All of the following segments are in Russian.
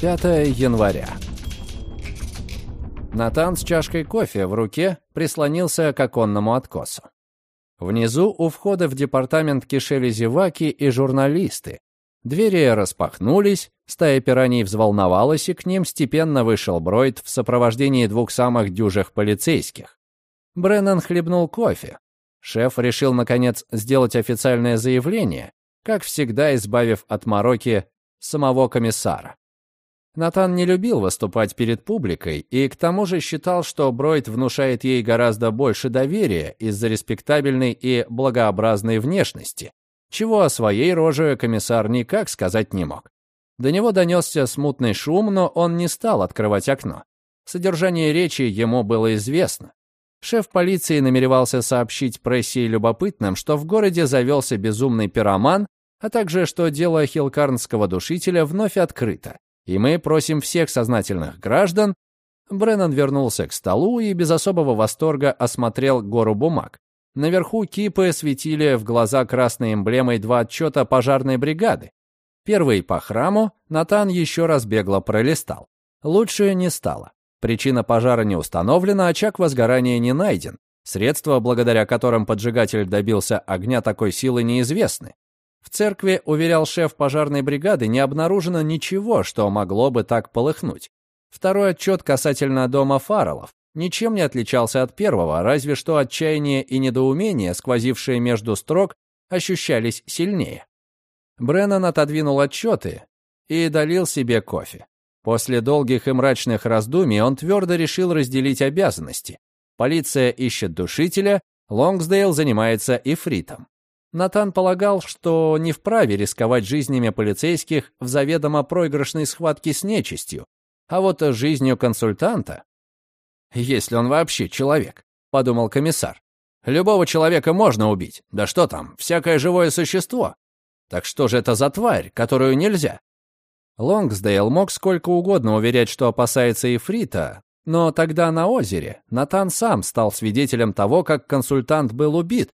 5 января. Натан с чашкой кофе в руке прислонился к оконному откосу. Внизу у входа в департамент кишели зеваки и журналисты. Двери распахнулись, стая пираний взволновалась, и к ним степенно вышел Бройд в сопровождении двух самых дюжих полицейских. Бреннан хлебнул кофе. Шеф решил, наконец, сделать официальное заявление, как всегда избавив от мороки самого комиссара. Натан не любил выступать перед публикой и к тому же считал, что Бройд внушает ей гораздо больше доверия из-за респектабельной и благообразной внешности, чего о своей роже комиссар никак сказать не мог. До него донесся смутный шум, но он не стал открывать окно. Содержание речи ему было известно. Шеф полиции намеревался сообщить прессе и любопытным, что в городе завелся безумный пироман, а также что дело хилкарнского душителя вновь открыто и мы просим всех сознательных граждан...» Бреннан вернулся к столу и без особого восторга осмотрел гору бумаг. Наверху кипы светили в глаза красной эмблемой два отчета пожарной бригады. Первый по храму Натан еще раз бегло пролистал. Лучше не стало. Причина пожара не установлена, очаг возгорания не найден. Средства, благодаря которым поджигатель добился огня такой силы, неизвестны. В церкви, уверял шеф пожарной бригады, не обнаружено ничего, что могло бы так полыхнуть. Второй отчет касательно дома Фарреллов ничем не отличался от первого, разве что отчаяние и недоумение, сквозившие между строк, ощущались сильнее. Бреннан отодвинул отчеты и долил себе кофе. После долгих и мрачных раздумий он твердо решил разделить обязанности. Полиция ищет душителя, Лонгсдейл занимается ифритом. Натан полагал, что не вправе рисковать жизнями полицейских в заведомо проигрышной схватке с нечистью, а вот жизнью консультанта... «Если он вообще человек», — подумал комиссар. «Любого человека можно убить. Да что там, всякое живое существо. Так что же это за тварь, которую нельзя?» Лонгсдейл мог сколько угодно уверять, что опасается Ифрита, но тогда на озере Натан сам стал свидетелем того, как консультант был убит,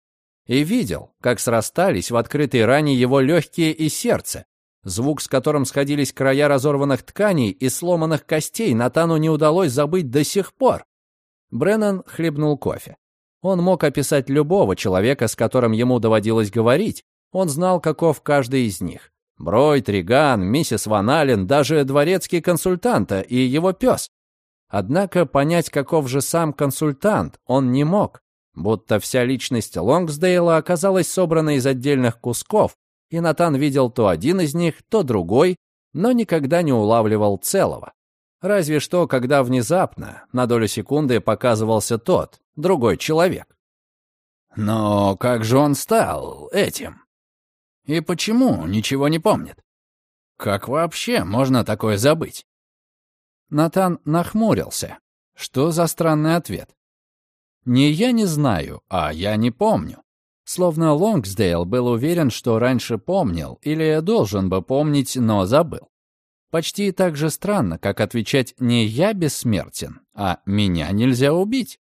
и видел, как срастались в открытой ране его легкие и сердце. Звук, с которым сходились края разорванных тканей и сломанных костей, Натану не удалось забыть до сих пор. Бреннан хлебнул кофе. Он мог описать любого человека, с которым ему доводилось говорить. Он знал, каков каждый из них. Бройд, Риган, миссис Ван Аллен, даже дворецкий консультанта и его пес. Однако понять, каков же сам консультант, он не мог будто вся личность Лонгсдейла оказалась собрана из отдельных кусков, и Натан видел то один из них, то другой, но никогда не улавливал целого. Разве что, когда внезапно, на долю секунды, показывался тот, другой человек. Но как же он стал этим? И почему ничего не помнит? Как вообще можно такое забыть? Натан нахмурился. Что за странный ответ? Не я не знаю, а я не помню. Словно Лонгсдейл был уверен, что раньше помнил или должен бы помнить, но забыл. Почти так же странно, как отвечать не «я бессмертен», а «меня нельзя убить».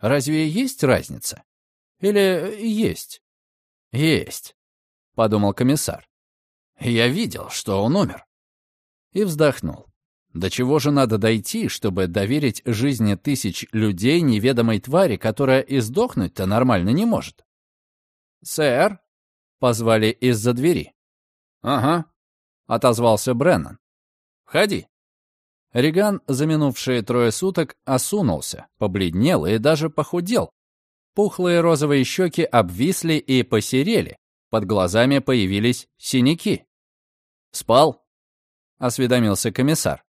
Разве есть разница? Или есть? Есть, подумал комиссар. Я видел, что он умер. И вздохнул. До чего же надо дойти, чтобы доверить жизни тысяч людей неведомой твари, которая и сдохнуть-то нормально не может? «Сэр?» — позвали из-за двери. «Ага», — отозвался Бреннан. «Входи». Риган, за минувшие трое суток, осунулся, побледнел и даже похудел. Пухлые розовые щеки обвисли и посерели, под глазами появились синяки. «Спал?» — осведомился комиссар.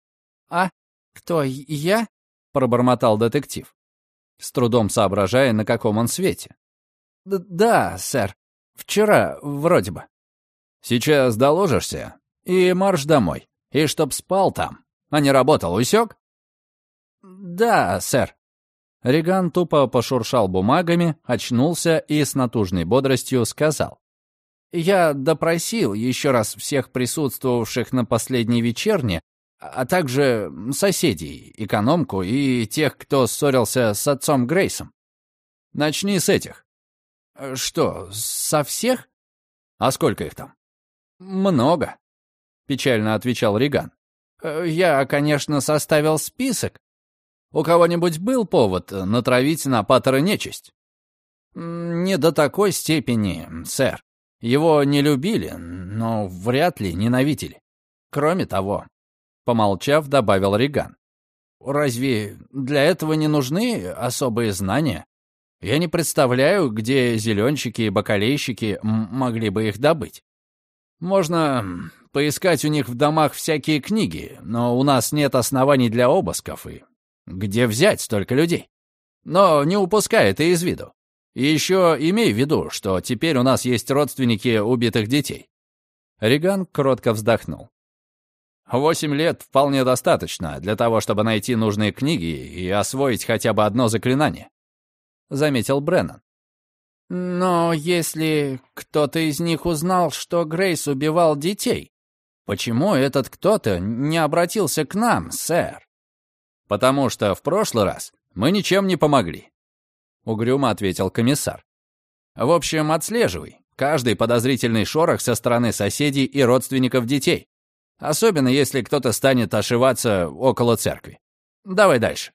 «А? Кто, я?» — пробормотал детектив, с трудом соображая, на каком он свете. «Да, сэр. Вчера, вроде бы». «Сейчас доложишься и марш домой. И чтоб спал там, а не работал, усек?» «Да, сэр». Реган тупо пошуршал бумагами, очнулся и с натужной бодростью сказал. «Я допросил еще раз всех присутствовавших на последней вечерне а также соседей, экономку и тех, кто ссорился с отцом Грейсом. Начни с этих. Что, со всех? А сколько их там? Много, печально отвечал Риган. Э, «Я, конечно, составил список. У кого-нибудь был повод натравить на Паттера нечисть?» «Не до такой степени, сэр. Его не любили, но вряд ли ненавидели. Кроме того, помолчав, добавил Риган. Разве для этого не нужны особые знания? Я не представляю, где зеленщики и бакалейщики могли бы их добыть. Можно поискать у них в домах всякие книги, но у нас нет оснований для обысков, и где взять столько людей? Но не упускай это из виду. И еще имей в виду, что теперь у нас есть родственники убитых детей». Риган кротко вздохнул. «Восемь лет вполне достаточно для того, чтобы найти нужные книги и освоить хотя бы одно заклинание», — заметил Бреннан. «Но если кто-то из них узнал, что Грейс убивал детей, почему этот кто-то не обратился к нам, сэр?» «Потому что в прошлый раз мы ничем не помогли угрюмо ответил комиссар. В общем, отслеживай каждый подозрительный шорох со стороны соседей и родственников детей. Особенно, если кто-то станет ошиваться около церкви. Давай дальше.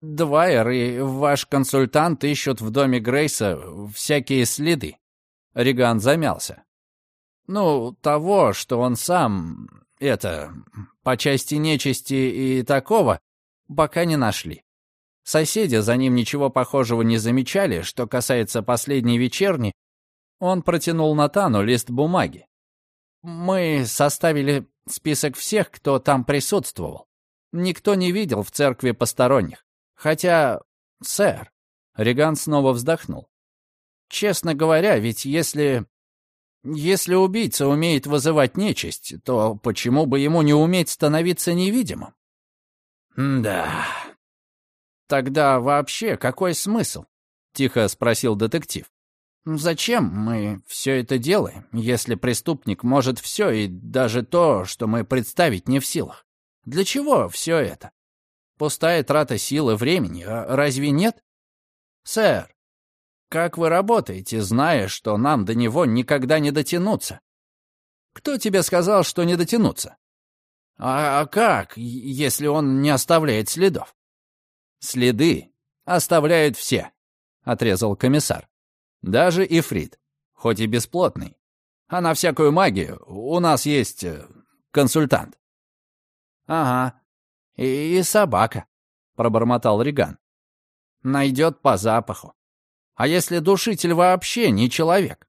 Двайер и ваш консультант ищут в доме Грейса всякие следы. Риган замялся. Ну, того, что он сам, это, по части нечисти и такого, пока не нашли. Соседи за ним ничего похожего не замечали. Что касается последней вечерни, он протянул Натану лист бумаги. «Мы составили список всех, кто там присутствовал. Никто не видел в церкви посторонних. Хотя, сэр...» Реган снова вздохнул. «Честно говоря, ведь если... Если убийца умеет вызывать нечисть, то почему бы ему не уметь становиться невидимым?» «Да...» «Тогда вообще какой смысл?» — тихо спросил детектив. «Зачем мы все это делаем, если преступник может все и даже то, что мы представить не в силах? Для чего все это? Пустая трата сил и времени, а разве нет? Сэр, как вы работаете, зная, что нам до него никогда не дотянуться? Кто тебе сказал, что не дотянуться? А, а как, если он не оставляет следов? «Следы оставляют все», — отрезал комиссар. «Даже Ифрит, хоть и бесплотный. А на всякую магию у нас есть э, консультант». «Ага, и, и собака», — пробормотал Риган. «Найдет по запаху. А если душитель вообще не человек?»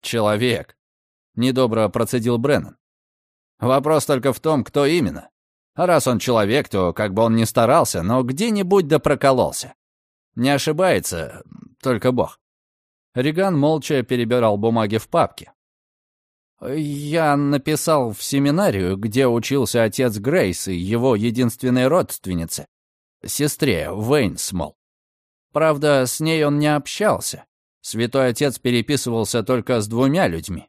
«Человек», — недобро процедил Бреннан. «Вопрос только в том, кто именно. А раз он человек, то как бы он ни старался, но где-нибудь да прокололся. Не ошибается только Бог. Риган молча перебирал бумаги в папке. «Я написал в семинарию, где учился отец Грейс и его единственной родственнице, сестре Вейнсмол. Правда, с ней он не общался. Святой отец переписывался только с двумя людьми.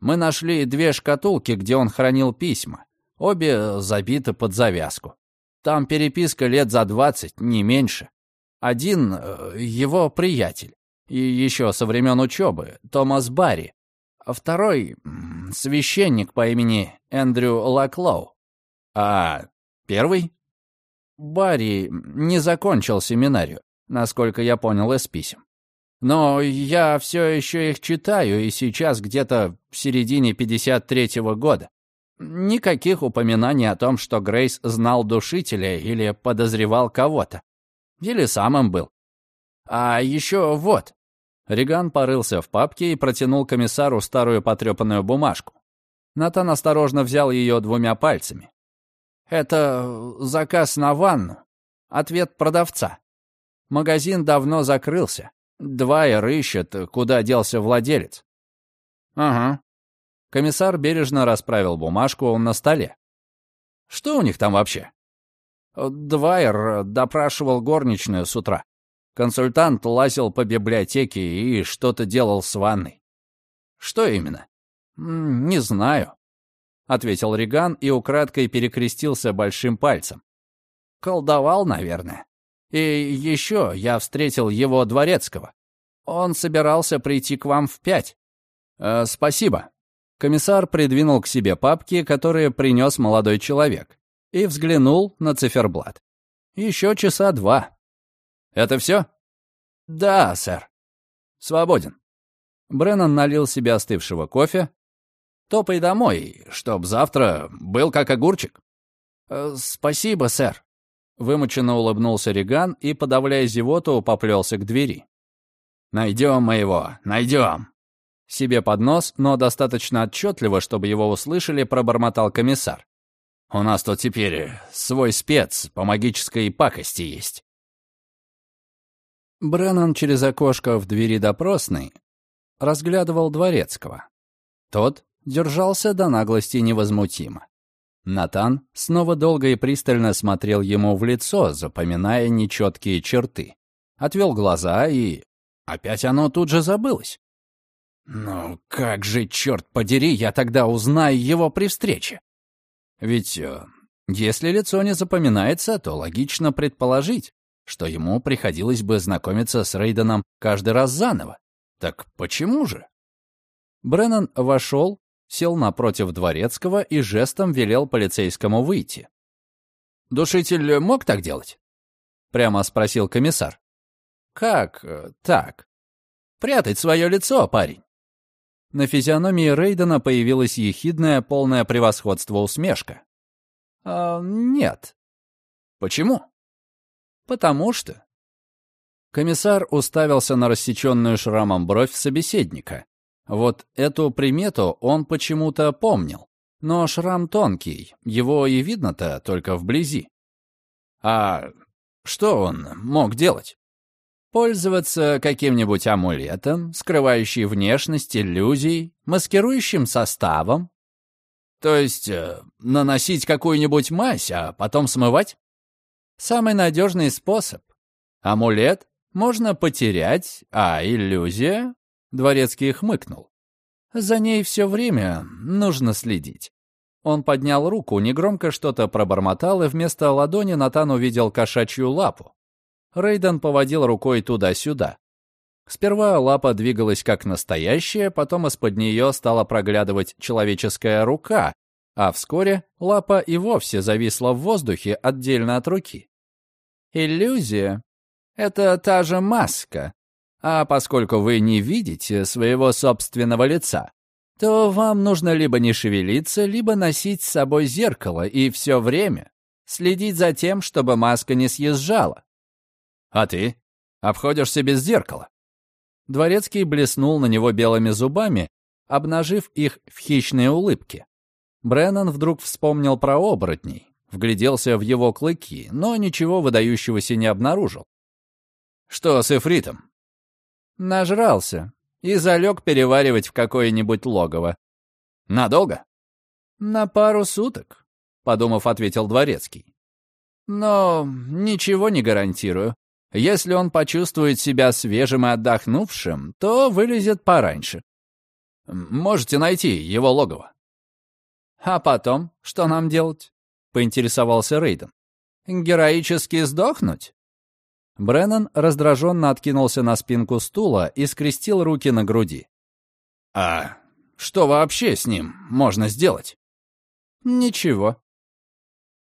Мы нашли две шкатулки, где он хранил письма. Обе забиты под завязку. Там переписка лет за двадцать, не меньше. Один э, — его приятель. И еще со времен учебы, Томас Барри. Второй — священник по имени Эндрю Лаклоу. А первый? Барри не закончил семинарию, насколько я понял из писем. Но я все еще их читаю, и сейчас где-то в середине 53-го года. Никаких упоминаний о том, что Грейс знал душителя или подозревал кого-то. Или сам им был. А еще вот. Риган порылся в папке и протянул комиссару старую потрепанную бумажку. Натан осторожно взял ее двумя пальцами. «Это заказ на ванну. Ответ продавца. Магазин давно закрылся. Двайер ищет, куда делся владелец». «Ага. Комиссар бережно расправил бумажку на столе. «Что у них там вообще?» Двайер допрашивал горничную с утра. Консультант лазил по библиотеке и что-то делал с ванной. «Что именно?» «Не знаю», — ответил Риган и украдкой перекрестился большим пальцем. «Колдовал, наверное. И еще я встретил его дворецкого. Он собирался прийти к вам в пять». «Э, «Спасибо», Комиссар придвинул к себе папки, которые принес молодой человек, и взглянул на циферблат. Еще часа два. «Это все?» «Да, сэр». «Свободен». Бреннан налил себе остывшего кофе. «Топай домой, чтоб завтра был как огурчик». «Э, «Спасибо, сэр». Вымученно улыбнулся Реган и, подавляя зевоту, поплелся к двери. «Найдем мы его, найдем!» Себе под нос, но достаточно отчетливо, чтобы его услышали, пробормотал комиссар. «У нас тут теперь свой спец по магической пакости есть». Бреннан через окошко в двери допросной разглядывал Дворецкого. Тот держался до наглости невозмутимо. Натан снова долго и пристально смотрел ему в лицо, запоминая нечеткие черты. Отвел глаза, и опять оно тут же забылось. «Ну как же, черт подери, я тогда узнаю его при встрече?» Ведь э, если лицо не запоминается, то логично предположить, что ему приходилось бы знакомиться с Рейденом каждый раз заново. Так почему же? Бреннан вошел, сел напротив Дворецкого и жестом велел полицейскому выйти. «Душитель мог так делать?» — прямо спросил комиссар. «Как э, так? Прятать свое лицо, парень?» На физиономии Рейдена появилась ехидная, полное превосходство усмешка. «А, нет». «Почему?» «Потому что...» Комиссар уставился на рассеченную шрамом бровь собеседника. Вот эту примету он почему-то помнил. Но шрам тонкий, его и видно-то только вблизи. А что он мог делать? Пользоваться каким-нибудь амулетом, скрывающий внешность иллюзий, маскирующим составом? То есть э, наносить какую-нибудь мазь, а потом смывать? Самый надежный способ. Амулет можно потерять, а иллюзия Дворецкий хмыкнул. За ней все время нужно следить. Он поднял руку, негромко что-то пробормотал, и вместо ладони Натан увидел кошачью лапу. Рейден поводил рукой туда-сюда. Сперва лапа двигалась как настоящая, потом из-под нее стала проглядывать человеческая рука, а вскоре лапа и вовсе зависла в воздухе отдельно от руки. Иллюзия — это та же маска, а поскольку вы не видите своего собственного лица, то вам нужно либо не шевелиться, либо носить с собой зеркало и все время следить за тем, чтобы маска не съезжала. А ты? Обходишься без зеркала. Дворецкий блеснул на него белыми зубами, обнажив их в хищные улыбки. Бреннан вдруг вспомнил про оборотней, вгляделся в его клыки, но ничего выдающегося не обнаружил. «Что с Эфритом?» Нажрался и залег переваривать в какое-нибудь логово. Надолго? На пару суток, подумав, ответил Дворецкий. Но ничего не гарантирую. Если он почувствует себя свежим и отдохнувшим, то вылезет пораньше. Можете найти его логово. А потом, что нам делать? Поинтересовался Рейден. Героически сдохнуть? Бреннан раздраженно откинулся на спинку стула и скрестил руки на груди. «А что вообще с ним можно сделать?» «Ничего».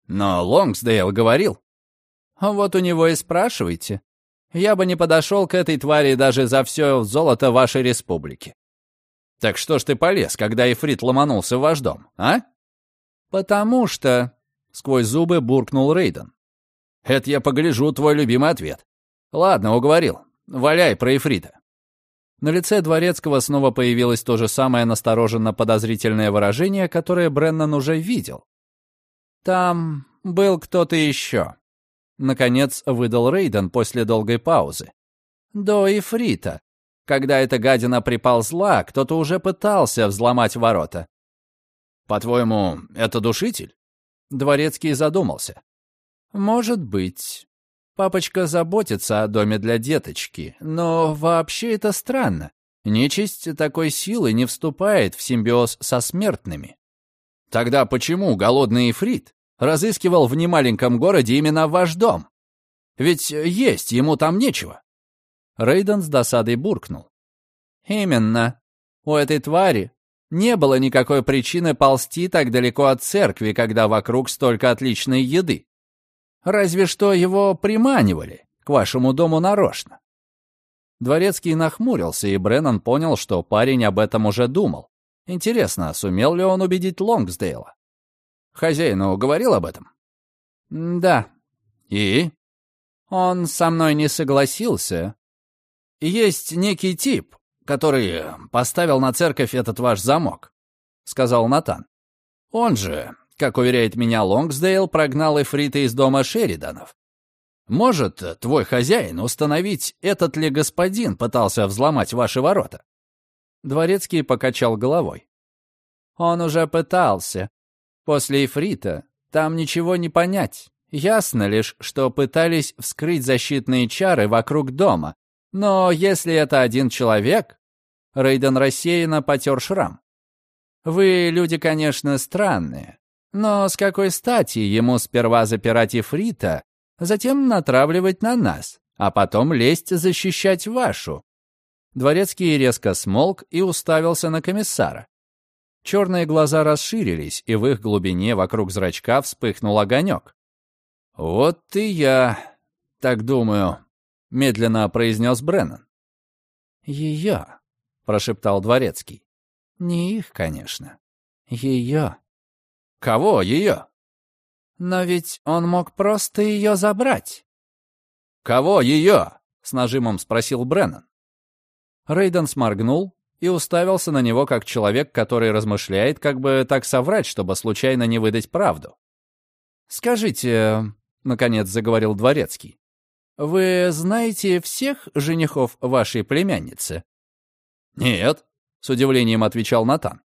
«Но Лонгсдейл говорил». «Вот у него и спрашивайте. Я бы не подошел к этой твари даже за все золото вашей республики». «Так что ж ты полез, когда Ифрит ломанулся в ваш дом, а?» «Потому что...» — сквозь зубы буркнул Рейден. Это я погляжу твой любимый ответ. Ладно, уговорил. Валяй про Ефрита. На лице Дворецкого снова появилось то же самое настороженно-подозрительное выражение, которое Бреннан уже видел. «Там был кто-то еще», — наконец выдал Рейден после долгой паузы. «До Ефрита. Когда эта гадина приползла, кто-то уже пытался взломать ворота». «По-твоему, это душитель?» Дворецкий задумался. «Может быть. Папочка заботится о доме для деточки, но вообще это странно. Нечисть такой силы не вступает в симбиоз со смертными. Тогда почему голодный Ифрит разыскивал в немаленьком городе именно ваш дом? Ведь есть ему там нечего. Рейден с досадой буркнул. Именно. У этой твари Не было никакой причины ползти так далеко от церкви, когда вокруг столько отличной еды. Разве что его приманивали к вашему дому нарочно. Дворецкий нахмурился, и Бреннан понял, что парень об этом уже думал. Интересно, сумел ли он убедить Лонгсдейла? Хозяину говорил об этом? Да. И? Он со мной не согласился. Есть некий тип, который поставил на церковь этот ваш замок, сказал Натан. Он же, как уверяет меня Лонгсдейл, прогнал Эфрита из дома Шериданов. Может твой хозяин установить, этот ли господин пытался взломать ваши ворота? Дворецкий покачал головой. Он уже пытался. После Ифрита там ничего не понять. Ясно лишь, что пытались вскрыть защитные чары вокруг дома. Но если это один человек... Рейден рассеянно потер шрам. Вы, люди, конечно, странные. Но с какой стати ему сперва запирать Ифрита, затем натравливать на нас, а потом лезть защищать вашу? Дворецкий резко смолк и уставился на комиссара. Черные глаза расширились, и в их глубине вокруг зрачка вспыхнул огонек. «Вот и я так думаю», — медленно произнес Бреннан. «Ее», — прошептал Дворецкий. «Не их, конечно. Ее». «Кого ее?» «Но ведь он мог просто ее забрать». «Кого ее?» — с нажимом спросил Бреннан. Рейден сморгнул и уставился на него как человек, который размышляет, как бы так соврать, чтобы случайно не выдать правду. «Скажите», — наконец заговорил Дворецкий, «вы знаете всех женихов вашей племянницы?» «Нет», — с удивлением отвечал Натан.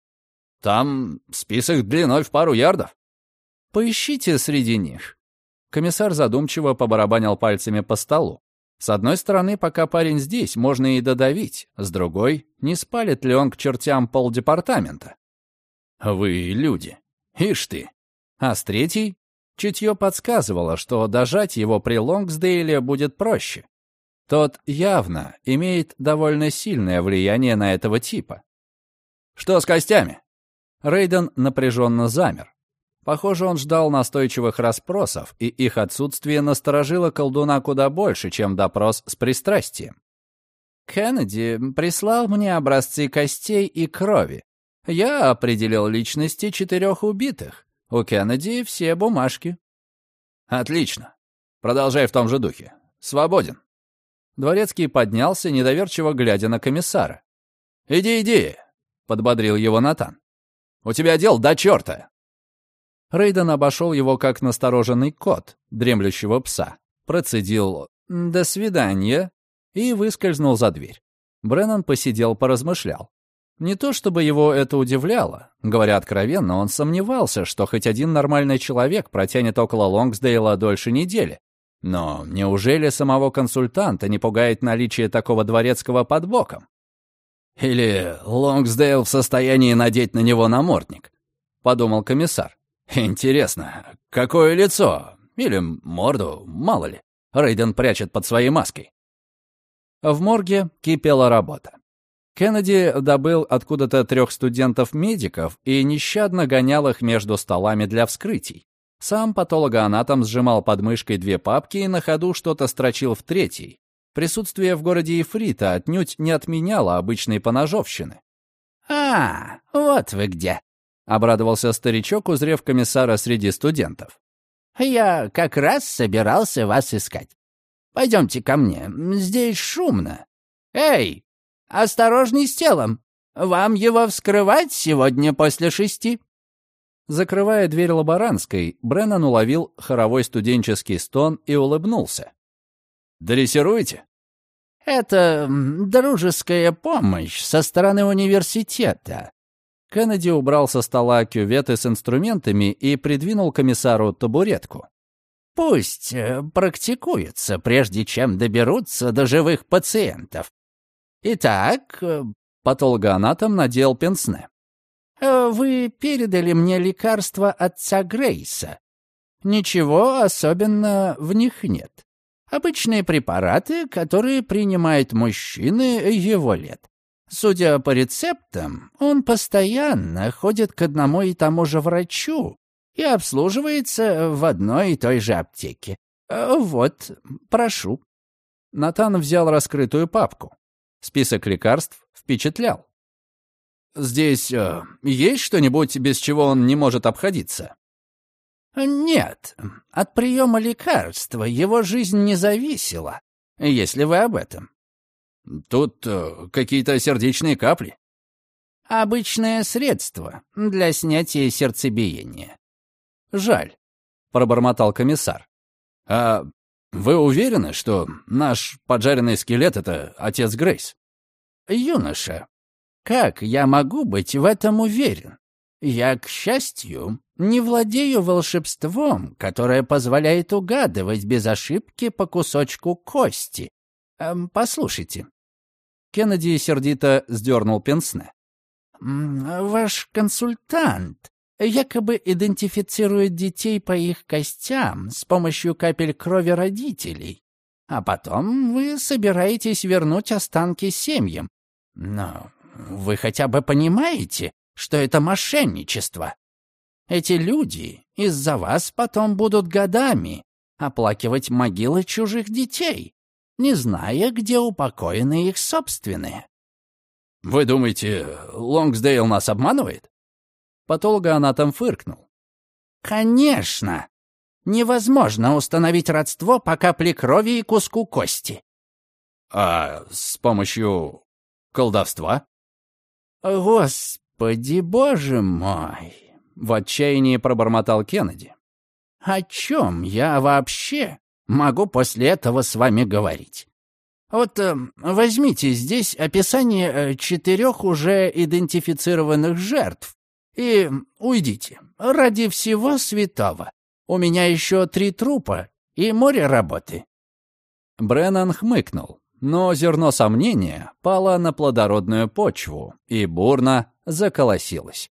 «Там список длиной в пару ярдов». «Поищите среди них». Комиссар задумчиво побарабанил пальцами по столу. С одной стороны, пока парень здесь, можно и додавить. С другой, не спалит ли он к чертям полдепартамента? Вы люди. Ишь ты. А с третьей, чутье подсказывало, что дожать его при Лонгсдейле будет проще. Тот явно имеет довольно сильное влияние на этого типа. «Что с костями?» Рейден напряженно замер. Похоже, он ждал настойчивых расспросов, и их отсутствие насторожило колдуна куда больше, чем допрос с пристрастием. «Кеннеди прислал мне образцы костей и крови. Я определил личности четырех убитых. У Кеннеди все бумажки». «Отлично. Продолжай в том же духе. Свободен». Дворецкий поднялся, недоверчиво глядя на комиссара. «Иди, иди», — подбодрил его Натан. «У тебя дел до черта. Рейден обошел его как настороженный кот, дремлющего пса, процедил «до свидания» и выскользнул за дверь. Бреннан посидел, поразмышлял. Не то чтобы его это удивляло. Говоря откровенно, он сомневался, что хоть один нормальный человек протянет около Лонгсдейла дольше недели. Но неужели самого консультанта не пугает наличие такого дворецкого под боком? Или Лонгсдейл в состоянии надеть на него намордник? Подумал комиссар. Интересно, какое лицо? Или морду, мало ли, Рейден прячет под своей маской. В морге кипела работа. Кеннеди добыл откуда-то трех студентов-медиков и нещадно гонял их между столами для вскрытий. Сам патологоанатом сжимал под мышкой две папки и на ходу что-то строчил в третьей. Присутствие в городе Ефрита отнюдь не отменяло обычной поножовщины. «А, вот вы где!» — обрадовался старичок, узрев комиссара среди студентов. «Я как раз собирался вас искать. Пойдемте ко мне, здесь шумно. Эй, осторожней с телом! Вам его вскрывать сегодня после шести?» Закрывая дверь лаборантской, Бреннан уловил хоровой студенческий стон и улыбнулся. «Дрессируете?» «Это дружеская помощь со стороны университета. Кеннеди убрал со стола кюветы с инструментами и придвинул комиссару табуретку. «Пусть э, практикуются, прежде чем доберутся до живых пациентов. Итак, э, патологоанатом надел пенсне. Э, вы передали мне лекарства отца Грейса. Ничего особенно в них нет. Обычные препараты, которые принимают мужчины его лет. Судя по рецептам, он постоянно ходит к одному и тому же врачу и обслуживается в одной и той же аптеке. Э, вот, прошу». Натан взял раскрытую папку. Список лекарств впечатлял. «Здесь э, есть что-нибудь, без чего он не может обходиться?» «Нет, от приема лекарства его жизнь не зависела, если вы об этом». «Тут э, какие-то сердечные капли». «Обычное средство для снятия сердцебиения». «Жаль», — пробормотал комиссар. «А вы уверены, что наш поджаренный скелет — это отец Грейс?» «Юноша, как я могу быть в этом уверен? Я, к счастью, не владею волшебством, которое позволяет угадывать без ошибки по кусочку кости. Эм, послушайте». Кеннеди сердито сдернул пенсне. «Ваш консультант якобы идентифицирует детей по их костям с помощью капель крови родителей, а потом вы собираетесь вернуть останки семьям. Но вы хотя бы понимаете, что это мошенничество? Эти люди из-за вас потом будут годами оплакивать могилы чужих детей, не зная, где упокоены их собственные. «Вы думаете, Лонгсдейл нас обманывает?» Патологоанатом фыркнул. «Конечно! Невозможно установить родство по капле крови и куску кости». «А с помощью колдовства?» «Господи, боже мой!» — в отчаянии пробормотал Кеннеди. «О чем я вообще могу после этого с вами говорить? Вот э, возьмите здесь описание э, четырех уже идентифицированных жертв и уйдите. Ради всего святого. У меня еще три трупа и море работы». Бреннан хмыкнул. Но зерно сомнения пало на плодородную почву и бурно заколосилось.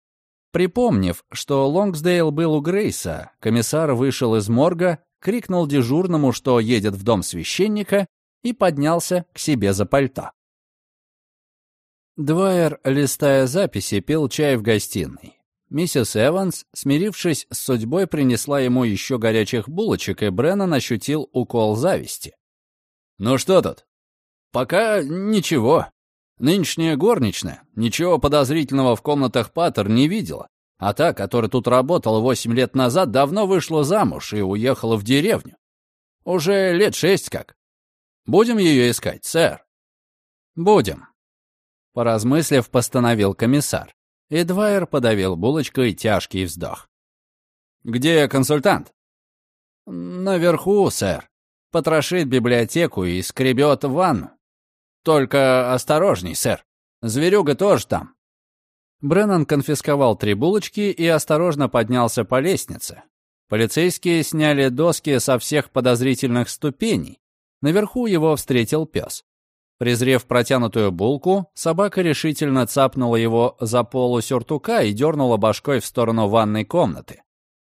Припомнив, что Лонгсдейл был у Грейса, комиссар вышел из морга, крикнул дежурному, что едет в дом священника, и поднялся к себе за пальто. Двайер, листая записи, пил чай в гостиной. Миссис Эванс, смирившись с судьбой, принесла ему еще горячих булочек, и Бреннан ощутил укол зависти. «Ну что тут?» «Пока ничего. Нынешняя горничная ничего подозрительного в комнатах Паттер не видела, а та, которая тут работала восемь лет назад, давно вышла замуж и уехала в деревню. Уже лет шесть как. Будем ее искать, сэр?» «Будем», — поразмыслив, постановил комиссар. И подавил булочкой тяжкий вздох. «Где консультант?» «Наверху, сэр. Потрошит библиотеку и скребет ванну. «Только осторожней, сэр. Зверюга тоже там». Бреннан конфисковал три булочки и осторожно поднялся по лестнице. Полицейские сняли доски со всех подозрительных ступеней. Наверху его встретил пес. Презрев протянутую булку, собака решительно цапнула его за полу сюртука и дернула башкой в сторону ванной комнаты.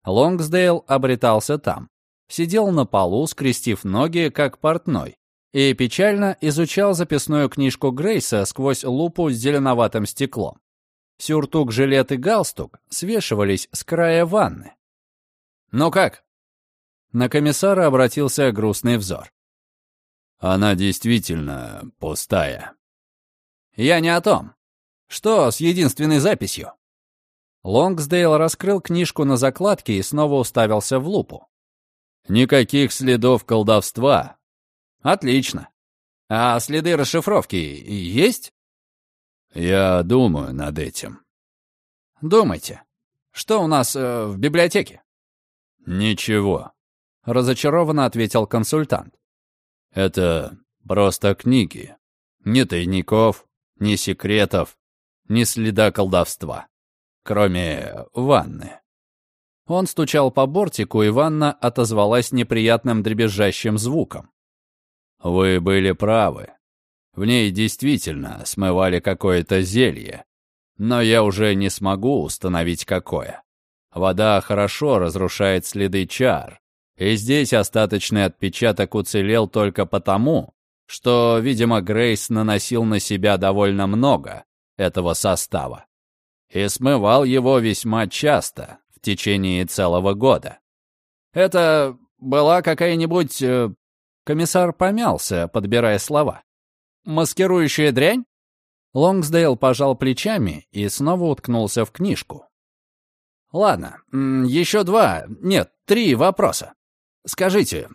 Лонгсдейл обретался там. Сидел на полу, скрестив ноги, как портной и печально изучал записную книжку Грейса сквозь лупу с зеленоватым стеклом. Сюртук, жилет и галстук свешивались с края ванны. «Ну как?» На комиссара обратился грустный взор. «Она действительно пустая». «Я не о том. Что с единственной записью?» Лонгсдейл раскрыл книжку на закладке и снова уставился в лупу. «Никаких следов колдовства, Отлично. А следы расшифровки есть? Я думаю над этим. Думайте. Что у нас э, в библиотеке? Ничего. Разочарованно ответил консультант. Это просто книги. Ни тайников, ни секретов, ни следа колдовства. Кроме ванны. Он стучал по бортику, и ванна отозвалась неприятным дребезжащим звуком. Вы были правы. В ней действительно смывали какое-то зелье. Но я уже не смогу установить какое. Вода хорошо разрушает следы чар. И здесь остаточный отпечаток уцелел только потому, что, видимо, Грейс наносил на себя довольно много этого состава и смывал его весьма часто в течение целого года. Это была какая-нибудь... Э, комиссар помялся, подбирая слова. «Маскирующая дрянь?» Лонгсдейл пожал плечами и снова уткнулся в книжку. «Ладно, еще два, нет, три вопроса. Скажите,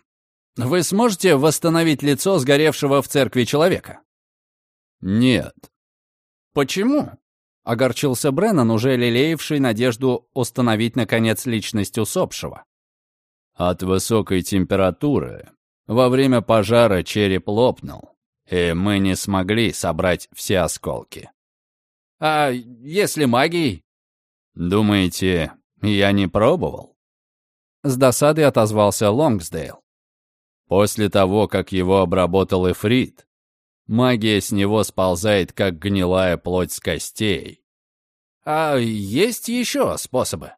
вы сможете восстановить лицо сгоревшего в церкви человека?» «Нет». «Почему?» — огорчился Бреннан, уже лелеявший надежду установить, наконец, личность усопшего. «От высокой температуры во время пожара череп лопнул, и мы не смогли собрать все осколки». «А если магией?» «Думаете, я не пробовал?» С досадой отозвался Лонгсдейл. После того, как его обработал Эфрит, магия с него сползает, как гнилая плоть с костей. «А есть еще способы?»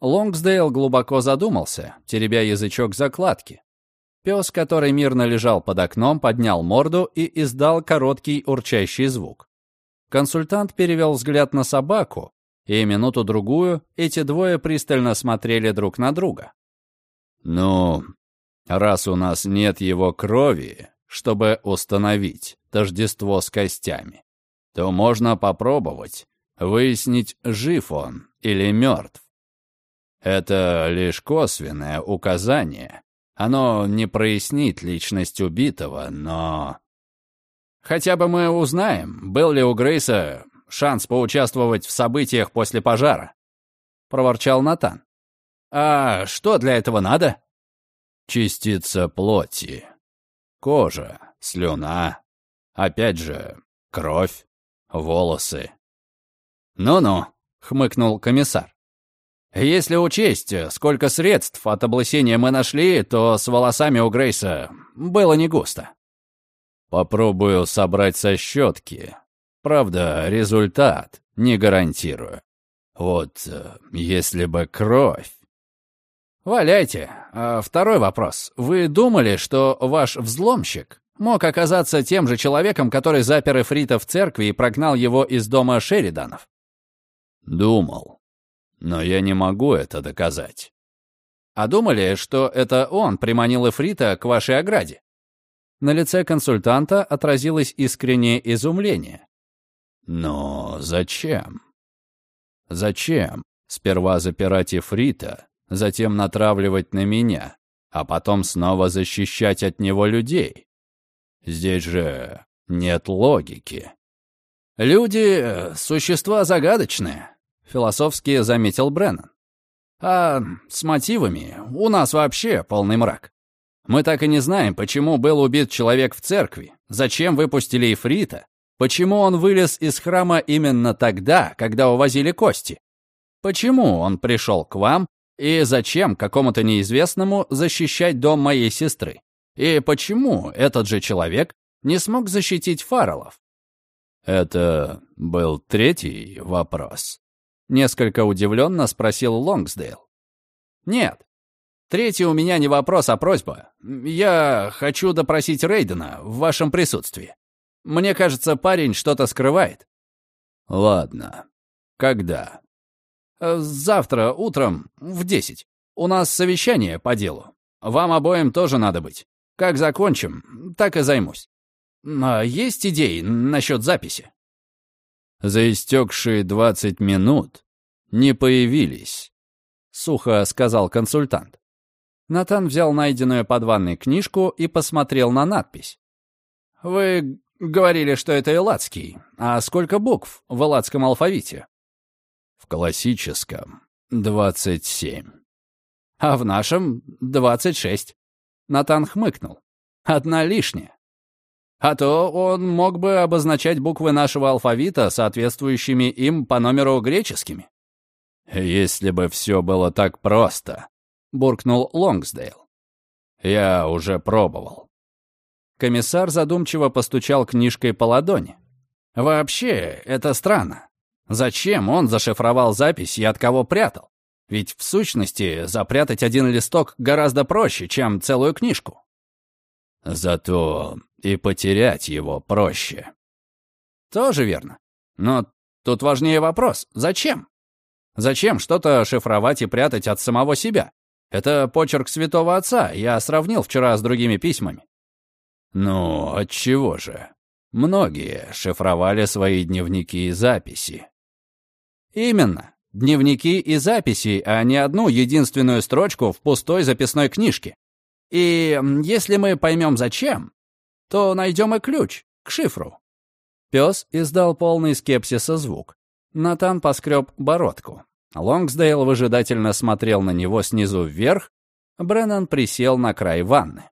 Лонгсдейл глубоко задумался, теребя язычок закладки. Пес, который мирно лежал под окном, поднял морду и издал короткий урчащий звук. Консультант перевел взгляд на собаку, и минуту-другую эти двое пристально смотрели друг на друга. «Ну, раз у нас нет его крови, чтобы установить тождество с костями, то можно попробовать выяснить, жив он или мертв. Это лишь косвенное указание. Оно не прояснит личность убитого, но... Хотя бы мы узнаем, был ли у Грейса шанс поучаствовать в событиях после пожара», — проворчал Натан. «А что для этого надо?» «Частица плоти. Кожа, слюна. Опять же, кровь, волосы». «Ну-ну», — хмыкнул комиссар. «Если учесть, сколько средств от облысения мы нашли, то с волосами у Грейса было не густо». «Попробую собрать со щетки, Правда, результат не гарантирую. Вот э, если бы кровь... Валяйте. А второй вопрос. Вы думали, что ваш взломщик мог оказаться тем же человеком, который запер Эфрита в церкви и прогнал его из дома Шериданов? Думал. Но я не могу это доказать. А думали, что это он приманил Эфрита к вашей ограде? На лице консультанта отразилось искреннее изумление. Но зачем? Зачем сперва запирать Ифрита, затем натравливать на меня, а потом снова защищать от него людей? Здесь же нет логики. «Люди — существа загадочные», — философски заметил Бреннан. «А с мотивами у нас вообще полный мрак. Мы так и не знаем, почему был убит человек в церкви, зачем выпустили Ифрита, Почему он вылез из храма именно тогда, когда увозили кости? Почему он пришел к вам и зачем какому-то неизвестному защищать дом моей сестры? И почему этот же человек не смог защитить Фарреллов? Это был третий вопрос. Несколько удивленно спросил Лонгсдейл. Нет. Третий у меня не вопрос, а просьба. Я хочу допросить Рейдена в вашем присутствии. Мне кажется, парень что-то скрывает». «Ладно. Когда?» э, «Завтра утром в десять. У нас совещание по делу. Вам обоим тоже надо быть. Как закончим, так и займусь. А есть идеи насчет записи?» «За истекшие двадцать минут не появились», — сухо сказал консультант. Натан взял найденную под ванной книжку и посмотрел на надпись. «Вы Говорили, что это элладский. А сколько букв в элладском алфавите? В классическом — двадцать семь. А в нашем — двадцать шесть. Натан хмыкнул. Одна лишняя. А то он мог бы обозначать буквы нашего алфавита соответствующими им по номеру греческими. «Если бы все было так просто», — буркнул Лонгсдейл. «Я уже пробовал. Комиссар задумчиво постучал книжкой по ладони. «Вообще, это странно. Зачем он зашифровал запись и от кого прятал? Ведь в сущности запрятать один листок гораздо проще, чем целую книжку». Зато и потерять его проще. Тоже верно. Но тут важнее вопрос. Зачем? Зачем что-то шифровать и прятать от самого себя? Это почерк святого отца, я сравнил вчера с другими письмами. Ну, отчего же? Многие шифровали свои дневники и записи. Именно. Дневники и записи, а не одну единственную строчку в пустой записной книжке. И если мы поймем зачем, то найдем и ключ к шифру. Пес издал полный скепсиса звук. Натан поскреб бородку. Лонгсдейл выжидательно смотрел на него снизу вверх. Бреннан присел на край ванны.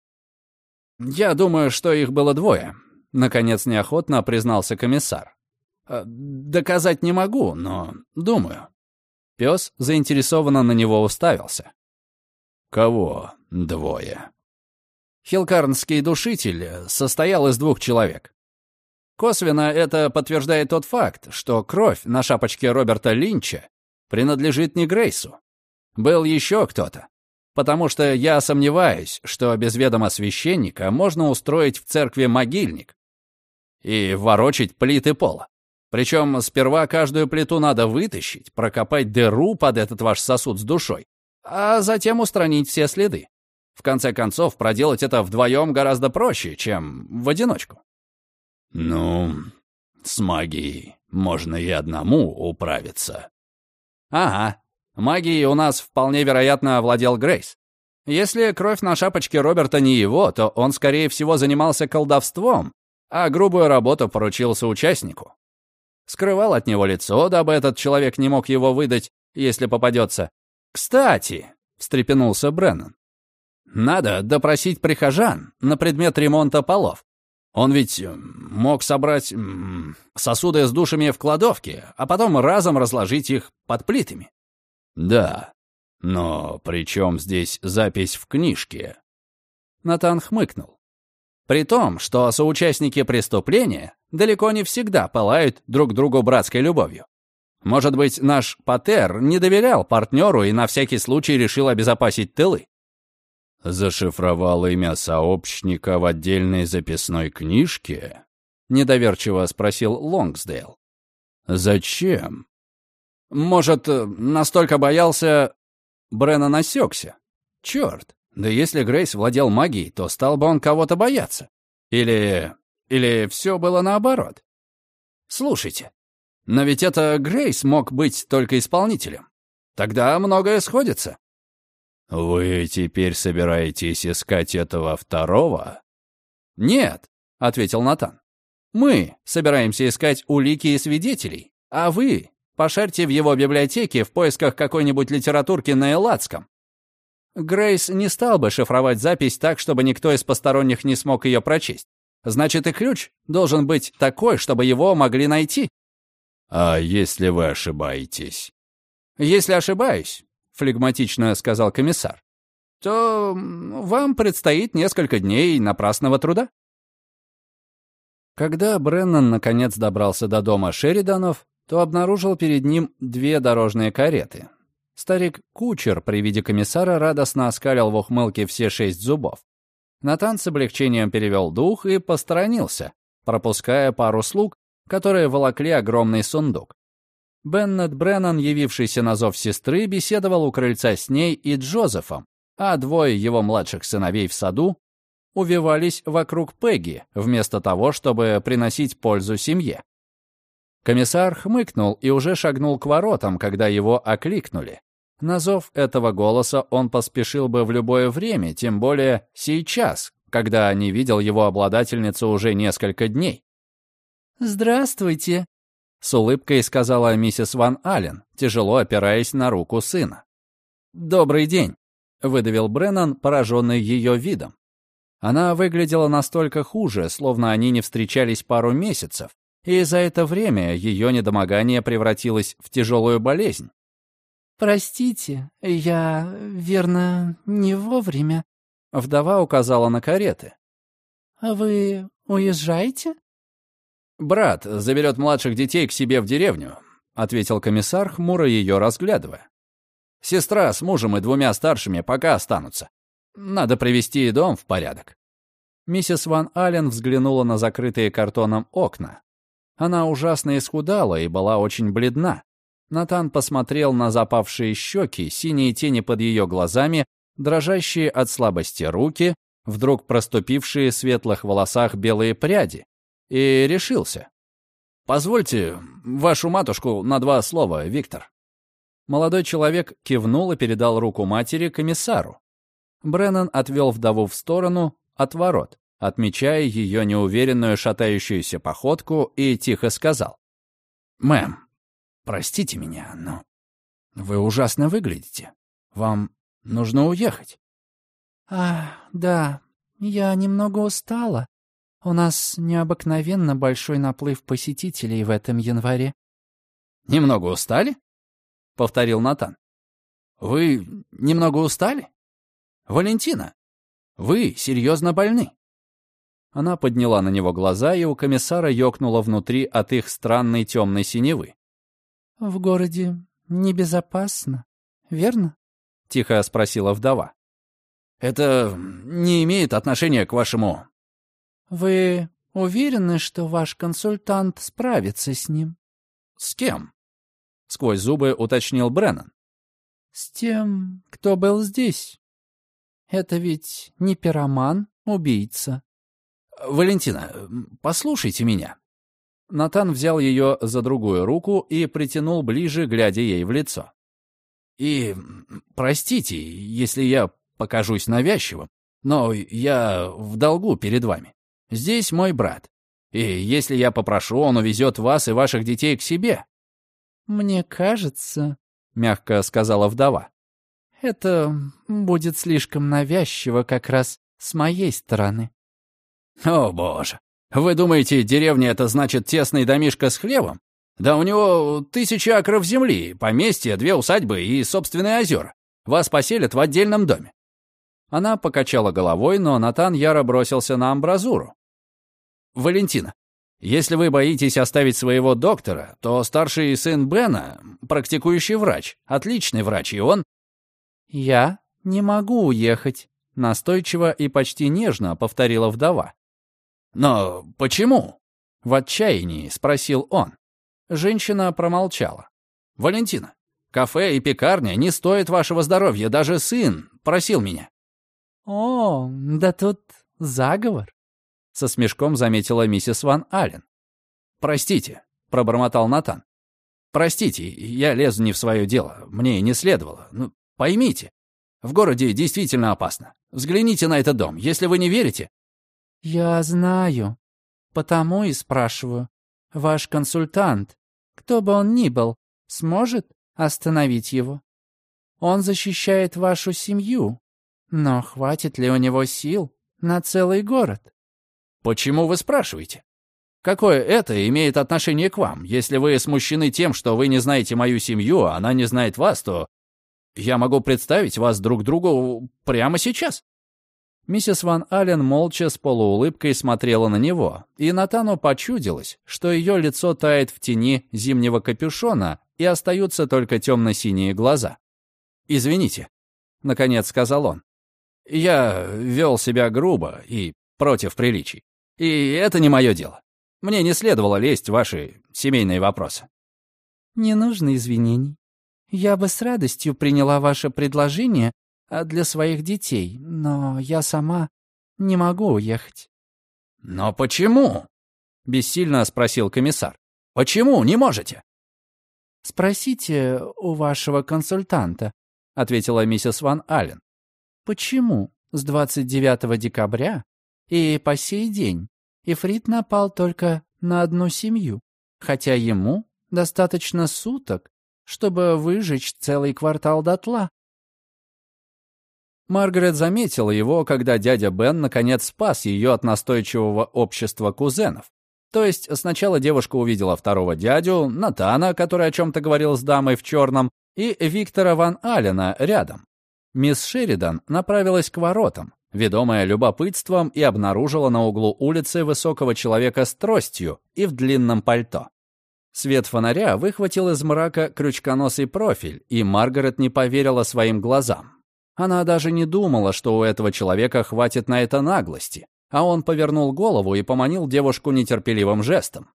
«Я думаю, что их было двое», — наконец неохотно признался комиссар. «Э, «Доказать не могу, но думаю». Пес заинтересованно на него уставился. «Кого двое?» Хилкарнский душитель состоял из двух человек. Косвенно это подтверждает тот факт, что кровь на шапочке Роберта Линча принадлежит не Грейсу. Был еще кто-то. Потому что я сомневаюсь, что без ведома священника можно устроить в церкви могильник и ворочить плиты пола. Причем сперва каждую плиту надо вытащить, прокопать дыру под этот ваш сосуд с душой, а затем устранить все следы. В конце концов, проделать это вдвоем гораздо проще, чем в одиночку. «Ну, с магией можно и одному управиться». «Ага, магией у нас вполне вероятно владел Грейс. Если кровь на шапочке Роберта не его, то он, скорее всего, занимался колдовством, а грубую работу поручил соучастнику. Скрывал от него лицо, дабы этот человек не мог его выдать, если попадется. «Кстати», — встрепенулся Бреннан, — «надо допросить прихожан на предмет ремонта полов. Он ведь э, мог собрать сосуды с душами в кладовке, а потом разом разложить их под плитами. Да, но при чем здесь запись в книжке? Натан хмыкнул. При том, что соучастники преступления далеко не всегда пылают друг другу братской любовью. Может быть, наш Патер не доверял партнеру и на всякий случай решил обезопасить тылы. «Зашифровал имя сообщника в отдельной записной книжке?» — недоверчиво спросил Лонгсдейл. «Зачем?» «Может, настолько боялся...» Бреннан осекся. «Черт, да если Грейс владел магией, то стал бы он кого-то бояться. Или... или все было наоборот. Слушайте, но ведь это Грейс мог быть только исполнителем. Тогда многое сходится. «Вы теперь собираетесь искать этого второго?» «Нет», — ответил Натан. «Мы собираемся искать улики и свидетелей, а вы пошарьте в его библиотеке в поисках какой-нибудь литературки на элладском. Грейс не стал бы шифровать запись так, чтобы никто из посторонних не смог ее прочесть. Значит, и ключ должен быть такой, чтобы его могли найти». «А если вы ошибаетесь?» «Если ошибаюсь, флегматично сказал комиссар, то вам предстоит несколько дней напрасного труда. Когда Бреннан наконец добрался до дома Шериданов, то обнаружил перед ним две дорожные кареты. Старик-кучер при виде комиссара радостно оскалил в ухмылке все шесть зубов. Натан с облегчением перевел дух и посторонился, пропуская пару слуг, которые волокли огромный сундук. Беннет Бреннан, явившийся на зов сестры, беседовал у крыльца с ней и Джозефом, а двое его младших сыновей в саду увивались вокруг Пегги, вместо того, чтобы приносить пользу семье. Комиссар хмыкнул и уже шагнул к воротам, когда его окликнули. На зов этого голоса он поспешил бы в любое время, тем более сейчас, когда не видел его обладательницу уже несколько дней. «Здравствуйте», с улыбкой сказала миссис Ван Аллен, тяжело опираясь на руку сына. «Добрый день», — выдавил Бреннан, пораженный ее видом. Она выглядела настолько хуже, словно они не встречались пару месяцев, и за это время ее недомогание превратилось в тяжелую болезнь. «Простите, я, верно, не вовремя», — вдова указала на кареты. «А вы уезжаете?» «Брат заберет младших детей к себе в деревню», — ответил комиссар, хмуро ее разглядывая. «Сестра с мужем и двумя старшими пока останутся. Надо привести дом в порядок». Миссис Ван Аллен взглянула на закрытые картоном окна. Она ужасно исхудала и была очень бледна. Натан посмотрел на запавшие щеки, синие тени под ее глазами, дрожащие от слабости руки, вдруг проступившие в светлых волосах белые пряди, и решился. «Позвольте вашу матушку на два слова, Виктор». Молодой человек кивнул и передал руку матери комиссару. Бреннан отвел вдову в сторону от ворот, отмечая ее неуверенную шатающуюся походку, и тихо сказал. «Мэм, простите меня, но вы ужасно выглядите. Вам нужно уехать». «А, да, я немного устала. У нас необыкновенно большой наплыв посетителей в этом январе». «Немного устали?» — повторил Натан. «Вы немного устали? Валентина, вы серьезно больны?» Она подняла на него глаза, и у комиссара ёкнуло внутри от их странной темной синевы. «В городе небезопасно, верно?» — тихо спросила вдова. «Это не имеет отношения к вашему...» «Вы уверены, что ваш консультант справится с ним?» «С кем?» — сквозь зубы уточнил Бреннан. «С тем, кто был здесь. Это ведь не пироман, убийца». «Валентина, послушайте меня». Натан взял ее за другую руку и притянул ближе, глядя ей в лицо. «И простите, если я покажусь навязчивым, но я в долгу перед вами. Здесь мой брат. И если я попрошу, он увезет вас и ваших детей к себе». «Мне кажется», — мягко сказала вдова, «это будет слишком навязчиво как раз с моей стороны». «О, боже! Вы думаете, деревня — это значит тесный домишко с хлевом? Да у него тысячи акров земли, поместье, две усадьбы и собственные озера. Вас поселят в отдельном доме. Она покачала головой, но Натан яро бросился на амбразуру. «Валентина, если вы боитесь оставить своего доктора, то старший сын Бена, практикующий врач, отличный врач, и он...» «Я не могу уехать», — настойчиво и почти нежно повторила вдова. «Но почему?» — в отчаянии спросил он. Женщина промолчала. «Валентина, кафе и пекарня не стоят вашего здоровья, даже сын просил меня». «О, да тут заговор», — со смешком заметила миссис Ван Аллен. «Простите», — пробормотал Натан. «Простите, я лезу не в свое дело, мне не следовало. Ну, поймите, в городе действительно опасно. Взгляните на этот дом, если вы не верите». «Я знаю, потому и спрашиваю. Ваш консультант, кто бы он ни был, сможет остановить его? Он защищает вашу семью, но хватит ли у него сил на целый город? Почему вы спрашиваете? Какое это имеет отношение к вам? Если вы смущены тем, что вы не знаете мою семью, а она не знает вас, то я могу представить вас друг другу прямо сейчас. Миссис Ван Аллен молча с полуулыбкой смотрела на него, и Натану почудилось, что ее лицо тает в тени зимнего капюшона, и остаются только темно-синие глаза. «Извините», — наконец сказал он. Я вел себя грубо и против приличий. И это не мое дело. Мне не следовало лезть в ваши семейные вопросы. Не нужно извинений. Я бы с радостью приняла ваше предложение для своих детей, но я сама не могу уехать. Но почему? Бессильно спросил комиссар. Почему не можете? Спросите у вашего консультанта, ответила миссис Ван Аллен. Почему с 29 декабря и по сей день Ифрит напал только на одну семью, хотя ему достаточно суток, чтобы выжечь целый квартал дотла? Маргарет заметила его, когда дядя Бен наконец спас ее от настойчивого общества кузенов. То есть сначала девушка увидела второго дядю, Натана, который о чем-то говорил с дамой в черном, и Виктора Ван Аллена рядом. Мисс Шеридан направилась к воротам, ведомая любопытством, и обнаружила на углу улицы высокого человека с тростью и в длинном пальто. Свет фонаря выхватил из мрака крючконосый профиль, и Маргарет не поверила своим глазам. Она даже не думала, что у этого человека хватит на это наглости. а он повернул голову и поманил девушку нетерпеливым жестом.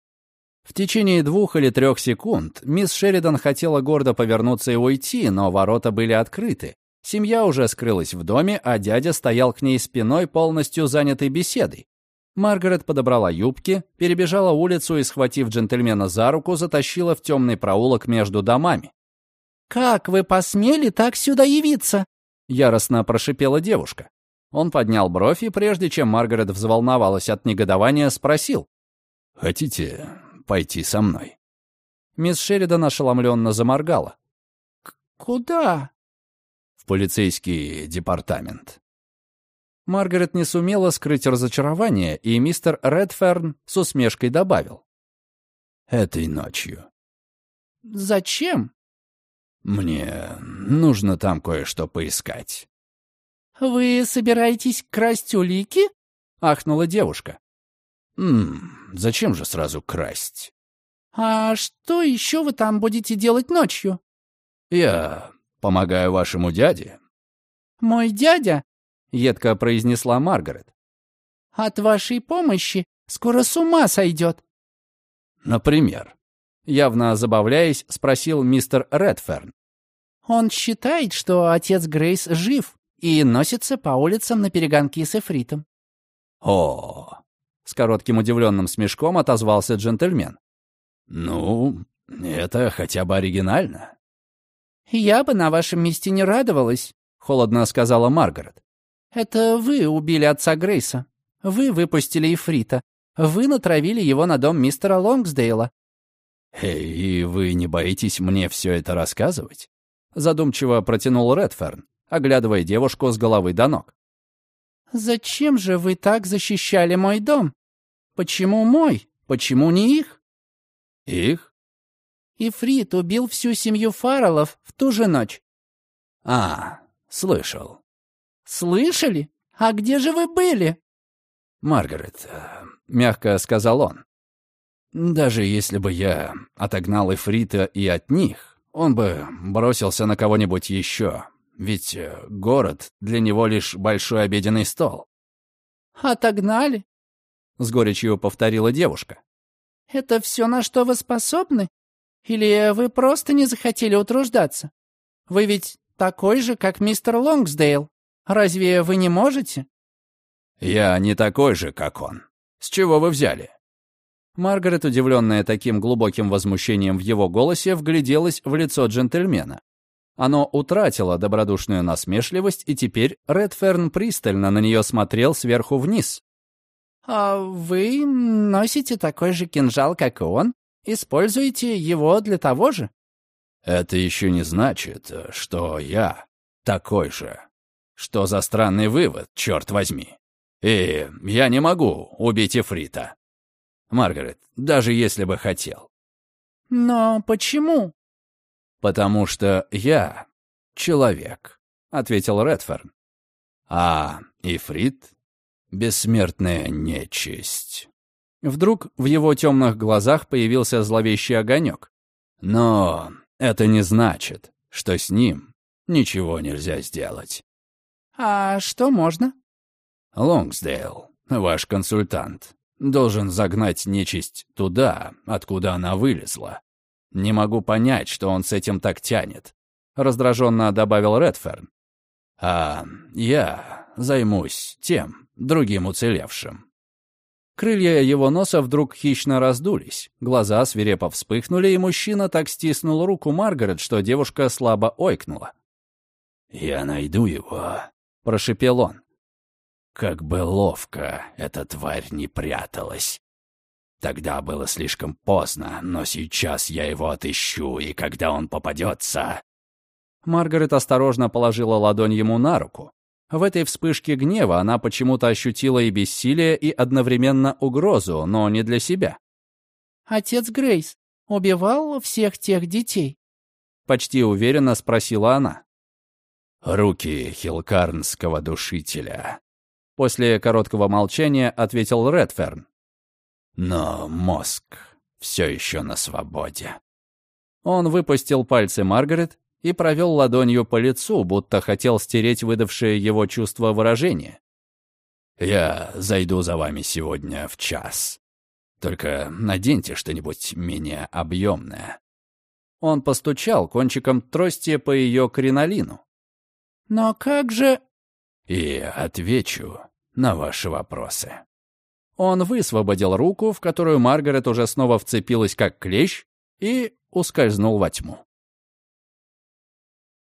В течение двух или трех секунд мисс Шеридан хотела гордо повернуться и уйти, но ворота были открыты. Семья уже скрылась в доме, а дядя стоял к ней спиной, полностью занятой беседой. Маргарет подобрала юбки, перебежала улицу и, схватив джентльмена за руку, затащила в темный проулок между домами. «Как вы посмели так сюда явиться?» — яростно прошипела девушка. Он поднял бровь и, прежде чем Маргарет взволновалась от негодования, спросил. «Хотите пойти со мной?» Мисс Шеридан ошеломленно заморгала. «Куда?» «В полицейский департамент». Маргарет не сумела скрыть разочарование, и мистер Редферн с усмешкой добавил. «Этой ночью». «Зачем?» «Мне нужно там кое-что поискать». «Вы собираетесь красть улики?» — ахнула девушка. «Ммм, зачем же сразу красть?» «А что еще вы там будете делать ночью?» «Я помогаю вашему дяде». «Мой дядя?» — едко произнесла Маргарет. «От вашей помощи скоро с ума сойдет». «Например?» — явно забавляясь, спросил мистер Редферн. «Он считает, что отец Грейс жив и носится по улицам на перегонки с эфритом». «О!» — с коротким удивленным смешком отозвался джентльмен. «Ну, это хотя бы оригинально». «Я бы на вашем месте не радовалась», — холодно сказала Маргарет. «Это вы убили отца Грейса. Вы выпустили Ифрита. Вы натравили его на дом мистера Лонгсдейла». «Эй, и вы не боитесь мне все это рассказывать?» Задумчиво протянул Редферн, оглядывая девушку с головы до ног. «Зачем же вы так защищали мой дом? Почему мой? Почему не их?» «Их?» «Ифрит убил всю семью Фарреллов в ту же ночь». «А, слышал». «Слышали? А где же вы были?» «Маргарет», э, — мягко сказал он, — «даже если бы я отогнал Ифрита и от них, он бы бросился на кого-нибудь еще, ведь э, город для него лишь большой обеденный стол». «Отогнали?» — с горечью повторила девушка. «Это все, на что вы способны? Или вы просто не захотели утруждаться? Вы ведь такой же, как мистер Лонгсдейл. Разве вы не можете?» «Я не такой же, как он. С чего вы взяли?» Маргарет, удивленная таким глубоким возмущением в его голосе, вгляделась в лицо джентльмена. Оно утратило добродушную насмешливость, и теперь Редферн пристально на нее смотрел сверху вниз. «А вы носите такой же кинжал, как и он? Используете его для того же?» «Это еще не значит, что я такой же. Что за странный вывод, черт возьми? И я не могу убить Эфрита. Маргарет, даже если бы хотел». «Но почему?» «Потому что я человек», — ответил Редферн. «А Ифрит — бессмертная нечисть». Вдруг в его темных глазах появился зловещий огонек. «Но это не значит, что с ним ничего нельзя сделать». «А что можно?» «Лонгсдейл, ваш консультант, должен загнать нечисть туда, откуда она вылезла. Не могу понять, что он с этим так тянет», — раздраженно добавил Редферн. «А я займусь тем, другим уцелевшим». Крылья его носа вдруг хищно раздулись, глаза свирепо вспыхнули, и мужчина так стиснул руку Маргарет, что девушка слабо ойкнула. «Я найду его», — прошепел он. «Как бы ловко эта тварь не пряталась. Тогда было слишком поздно, но сейчас я его отыщу, и когда он попадется...» Маргарет осторожно положила ладонь ему на руку. В этой вспышке гнева она почему-то ощутила и бессилие, и одновременно угрозу, но не для себя. «Отец Грейс убивал всех тех детей?» Почти уверенно спросила она. «Руки хилкарнского душителя», — после короткого молчания ответил Редферн. «Но мозг все еще на свободе». Он выпустил пальцы Маргарет и провел ладонью по лицу, будто хотел стереть выдавшее его чувство выражение. Я зайду за вами сегодня в час. Только наденьте что-нибудь менее объемное». Он постучал кончиком трости по ее кринолину. «Но как же...» «И отвечу на ваши вопросы». Он высвободил руку, в которую Маргарет уже снова вцепилась как клещ, и ускользнул во тьму.